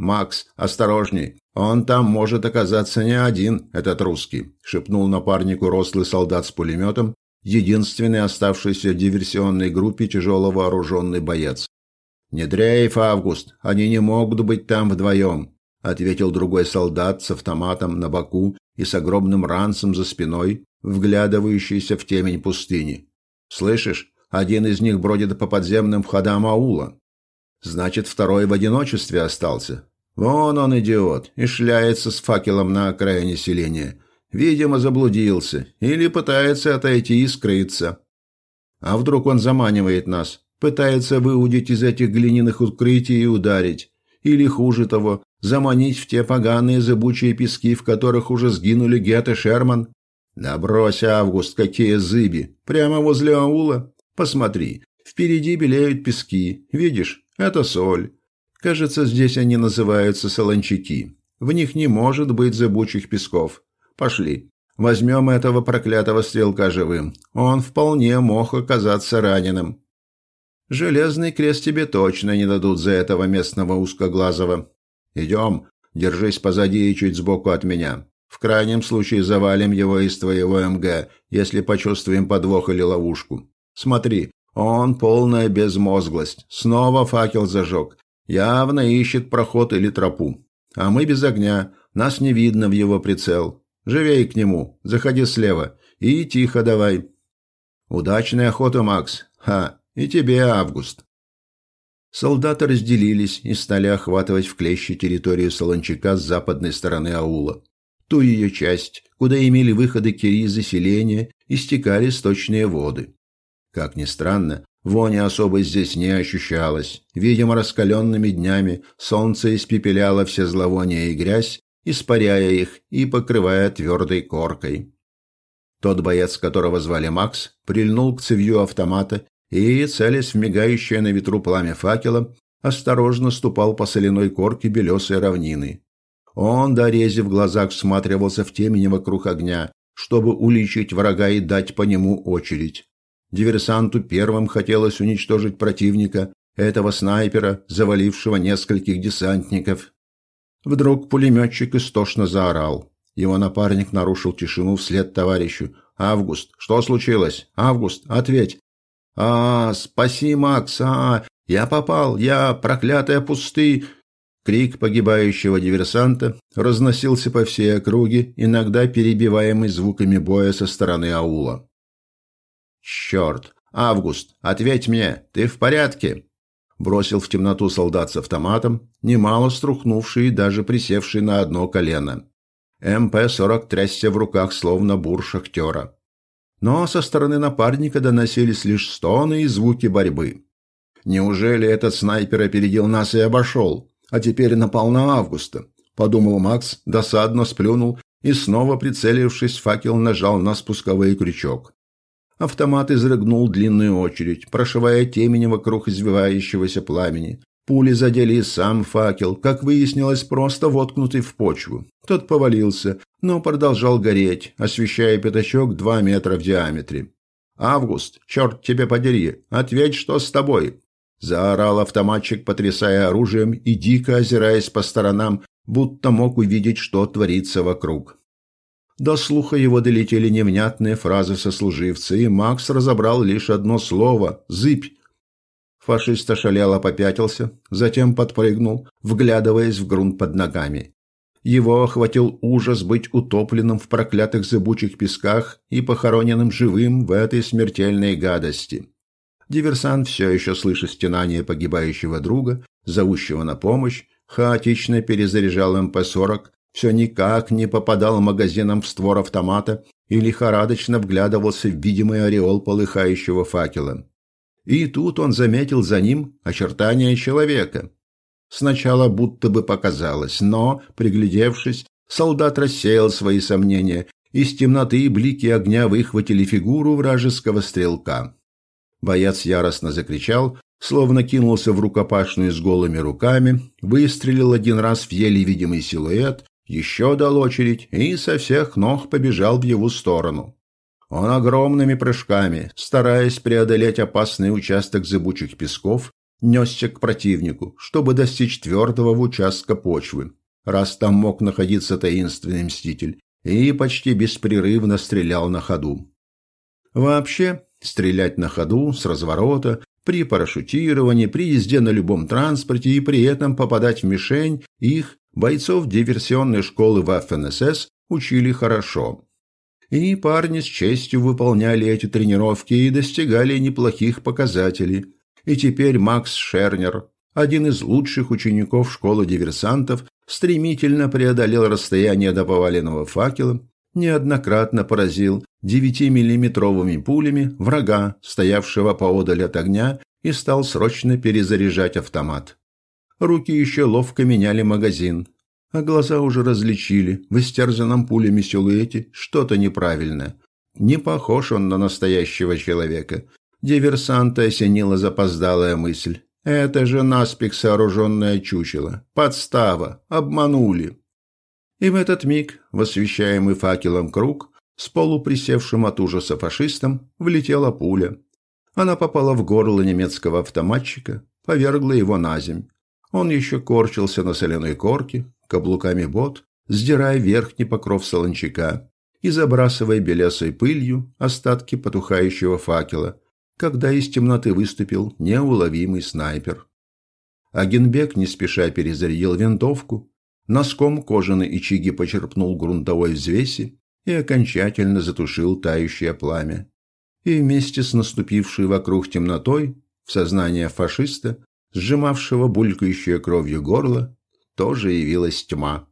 Макс, осторожней, он там может оказаться не один, этот русский», – шепнул напарнику рослый солдат с пулеметом, единственный оставшийся в диверсионной группе тяжело вооруженный боец. «Не дрейф, Август, они не могут быть там вдвоем», – ответил другой солдат с автоматом на боку и с огромным ранцем за спиной, вглядывающийся в темень пустыни. «Слышишь, один из них бродит по подземным входам аула. Значит, второй в одиночестве остался. Вон он, идиот, и шляется с факелом на окраине селения. Видимо, заблудился или пытается отойти и скрыться. А вдруг он заманивает нас, пытается выудить из этих глиняных укрытий и ударить. Или, хуже того, заманить в те поганые зыбучие пески, в которых уже сгинули Гет и Шерман? Да брось, Август, какие зыби! Прямо возле аула? Посмотри, впереди белеют пески. Видишь, это соль. Кажется, здесь они называются солончаки. В них не может быть зыбучих песков. Пошли. Возьмем этого проклятого стрелка живым. Он вполне мог оказаться раненым. Железный крест тебе точно не дадут за этого местного узкоглазого. Идем, держись позади и чуть сбоку от меня. В крайнем случае завалим его из твоего МГ, если почувствуем подвох или ловушку. Смотри, он полная безмозглость. Снова факел зажег. Явно ищет проход или тропу. А мы без огня. Нас не видно в его прицел. Живей к нему. Заходи слева. И тихо давай. Удачной охоты, Макс. Ха. И тебе, Август. Солдаты разделились и стали охватывать в клещи территорию Солончака с западной стороны аула. Ту ее часть, куда имели выходы кири заселения, истекали сточные воды. Как ни странно, Вони особо здесь не ощущалось. Видимо, раскаленными днями солнце испепеляло все зловония и грязь, испаряя их и покрывая твердой коркой. Тот боец, которого звали Макс, прильнул к цевью автомата и, целясь в мигающее на ветру пламя факела, осторожно ступал по соляной корке белесой равнины. Он, дорезив глазах, всматривался в темень вокруг огня, чтобы уличить врага и дать по нему очередь. Диверсанту первым хотелось уничтожить противника, этого снайпера, завалившего нескольких десантников. Вдруг пулеметчик истошно заорал. Его напарник нарушил тишину вслед товарищу. «Август, что случилось? Август, ответь!» «А, спаси, Макс! А, я попал! Я, проклятая пусты!» Крик погибающего диверсанта разносился по всей округе, иногда перебиваемый звуками боя со стороны аула. «Черт! Август, ответь мне, ты в порядке?» Бросил в темноту солдат с автоматом, немало струхнувший и даже присевший на одно колено. МП-40 трясся в руках, словно бур шахтера. Но со стороны напарника доносились лишь стоны и звуки борьбы. «Неужели этот снайпер опередил нас и обошел? А теперь напал на Августа?» – подумал Макс, досадно сплюнул и снова, прицелившись, факел нажал на спусковой крючок. Автомат изрыгнул длинную очередь, прошивая темень вокруг извивающегося пламени. Пули задели и сам факел, как выяснилось, просто воткнутый в почву. Тот повалился, но продолжал гореть, освещая пятачок два метра в диаметре. «Август, черт тебе подери, ответь, что с тобой!» Заорал автоматчик, потрясая оружием и дико озираясь по сторонам, будто мог увидеть, что творится вокруг. До слуха его долетели невнятные фразы сослуживца, и Макс разобрал лишь одно слово – «зыбь». Фашист ошалело попятился, затем подпрыгнул, вглядываясь в грунт под ногами. Его охватил ужас быть утопленным в проклятых зыбучих песках и похороненным живым в этой смертельной гадости. Диверсант, все еще слыша стенание погибающего друга, зовущего на помощь, хаотично перезаряжал МП-40, все никак не попадал магазином в створ автомата и лихорадочно вглядывался в видимый ореол полыхающего факела. И тут он заметил за ним очертания человека. Сначала будто бы показалось, но, приглядевшись, солдат рассеял свои сомнения, из темноты блики огня выхватили фигуру вражеского стрелка. Боец яростно закричал, словно кинулся в рукопашную с голыми руками, выстрелил один раз в еле видимый силуэт еще дал очередь и со всех ног побежал в его сторону. Он огромными прыжками, стараясь преодолеть опасный участок зыбучих песков, несся к противнику, чтобы достичь твердого участка почвы, раз там мог находиться таинственный мститель, и почти беспрерывно стрелял на ходу. Вообще, стрелять на ходу, с разворота, при парашютировании, при езде на любом транспорте и при этом попадать в мишень их, бойцов диверсионной школы в ФНСС, учили хорошо. И парни с честью выполняли эти тренировки и достигали неплохих показателей. И теперь Макс Шернер, один из лучших учеников школы диверсантов, стремительно преодолел расстояние до поваленного факела, неоднократно поразил 9-миллиметровыми пулями врага, стоявшего поодаль от огня, и стал срочно перезаряжать автомат. Руки еще ловко меняли магазин, а глаза уже различили в истерзанном пулями силуэте что-то неправильное. Не похож он на настоящего человека. Диверсанта осенила запоздалая мысль. Это же наспех сооруженное чучело. Подстава. Обманули. И в этот миг, в освещаемый факелом круг, с полуприсевшим от ужаса фашистом, влетела пуля. Она попала в горло немецкого автоматчика, повергла его на земь. Он еще корчился на соляной корке, каблуками бот, сдирая верхний покров солончака и забрасывая белесой пылью остатки потухающего факела, когда из темноты выступил неуловимый снайпер. Агенбек не спеша перезарядил винтовку, носком кожаной ичиги почерпнул грунтовой взвеси и окончательно затушил тающее пламя. И вместе с наступившей вокруг темнотой в сознание фашиста, сжимавшего булькающее кровью горло, тоже явилась тьма.